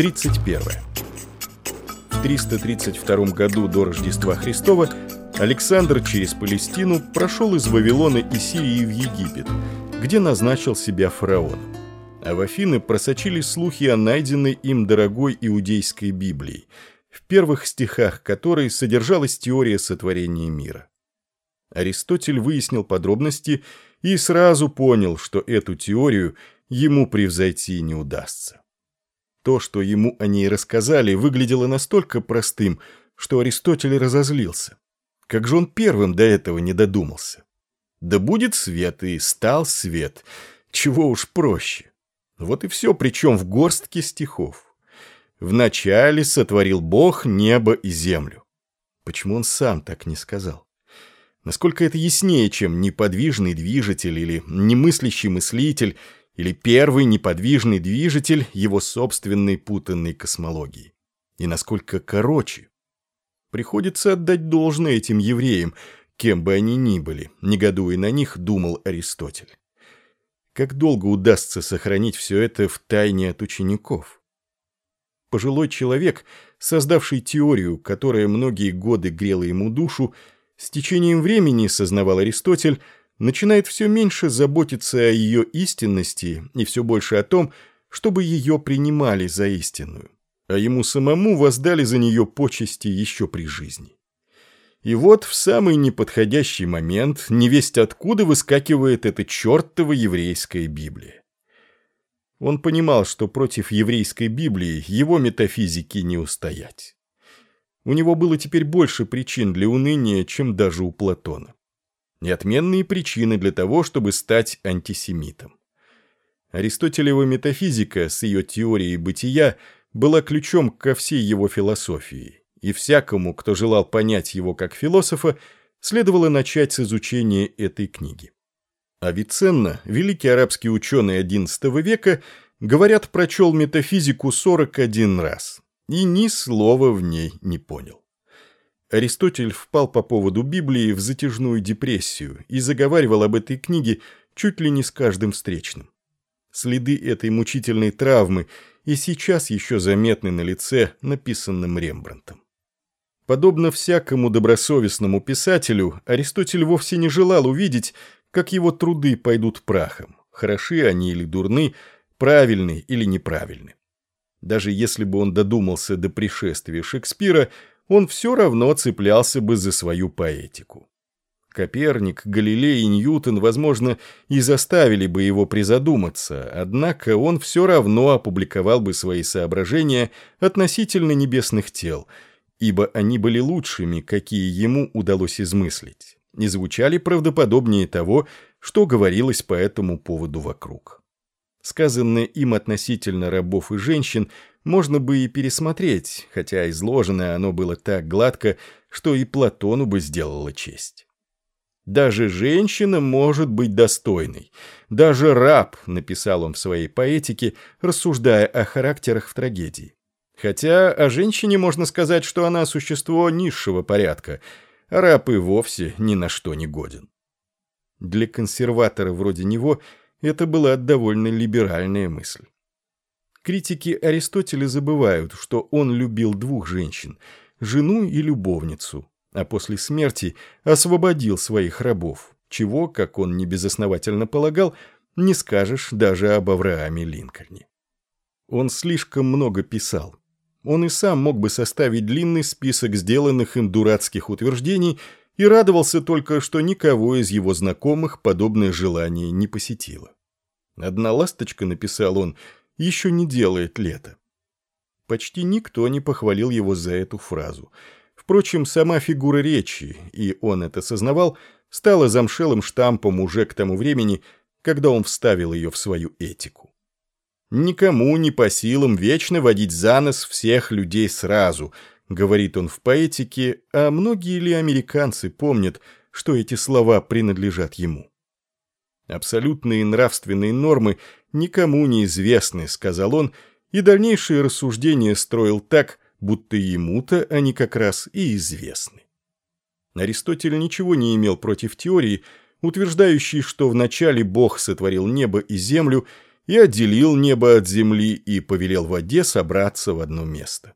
31. В 332 году до Рождества Христова Александр через Палестину прошел из Вавилона и Сирии в Египет, где назначил себя фараоном. А в Афины просочились слухи о найденной им дорогой иудейской Библии, в первых стихах которой содержалась теория сотворения мира. Аристотель выяснил подробности и сразу понял, что эту теорию ему превзойти не удастся. То, что ему о ней рассказали, выглядело настолько простым, что Аристотель разозлился. Как же он первым до этого не додумался? Да будет свет, и стал свет. Чего уж проще. Вот и все, причем в горстке стихов. Вначале сотворил Бог небо и землю. Почему он сам так не сказал? Насколько это яснее, чем неподвижный движитель или немыслящий мыслитель, или первый неподвижный движитель его собственной путанной космологии. И насколько короче. Приходится отдать должное этим евреям, кем бы они ни были, негодуя на них, думал Аристотель. Как долго удастся сохранить все это в тайне от учеников? Пожилой человек, создавший теорию, которая многие годы грела ему душу, с течением времени, сознавал Аристотель, начинает все меньше заботиться о ее истинности и все больше о том, чтобы ее принимали за истинную, а ему самому воздали за нее почести еще при жизни. И вот в самый неподходящий момент невесть откуда выскакивает эта чертова еврейская Библия. Он понимал, что против еврейской Библии его метафизики не устоять. У него было теперь больше причин для уныния, чем даже у Платона. Неотменные причины для того, чтобы стать антисемитом. Аристотелева метафизика с ее теорией бытия была ключом ко всей его философии, и всякому, кто желал понять его как философа, следовало начать с изучения этой книги. Авиценна, великий арабский ученый XI века, говорят, прочел метафизику 41 раз и ни слова в ней не понял. Аристотель впал по поводу Библии в затяжную депрессию и заговаривал об этой книге чуть ли не с каждым встречным. Следы этой мучительной травмы и сейчас еще заметны на лице, написанном Рембрандтом. Подобно всякому добросовестному писателю, Аристотель вовсе не желал увидеть, как его труды пойдут прахом, хороши они или дурны, правильны или неправильны. Даже если бы он додумался до пришествия Шекспира, он все равно цеплялся бы за свою поэтику. Коперник, Галилей и Ньютон, возможно, и заставили бы его призадуматься, однако он все равно опубликовал бы свои соображения относительно небесных тел, ибо они были лучшими, какие ему удалось измыслить, и звучали правдоподобнее того, что говорилось по этому поводу вокруг. Сказанное им относительно рабов и женщин можно бы и пересмотреть, хотя изложенное оно было так гладко, что и Платону бы сделало честь. Даже женщина может быть достойной. Даже раб, написал он в своей поэтике, рассуждая о характерах в трагедии. Хотя о женщине можно сказать, что она существо низшего порядка, а раб и вовсе ни на что не годен. Для консерватора вроде него – это была довольно либеральная мысль. Критики Аристотеля забывают, что он любил двух женщин – жену и любовницу, а после смерти освободил своих рабов, чего, как он небезосновательно полагал, не скажешь даже об Аврааме Линкольне. Он слишком много писал. Он и сам мог бы составить длинный список сделанных им дурацких утверждений – и радовался только, что никого из его знакомых подобное желание не посетило. «Одна ласточка», — написал он, — «еще не делает лето». Почти никто не похвалил его за эту фразу. Впрочем, сама фигура речи, и он это сознавал, стала замшелым штампом уже к тому времени, когда он вставил ее в свою этику. Никому не по силам вечно водить за нос всех людей сразу, говорит он в поэтике, а многие ли американцы помнят, что эти слова принадлежат ему? Абсолютные нравственные нормы никому не известны, сказал он, и дальнейшие рассуждения строил так, будто ему-то они как раз и известны. Аристотель ничего не имел против теории, утверждающей, что вначале Бог сотворил небо и землю, и отделил небо от земли и повелел воде собраться в одно место.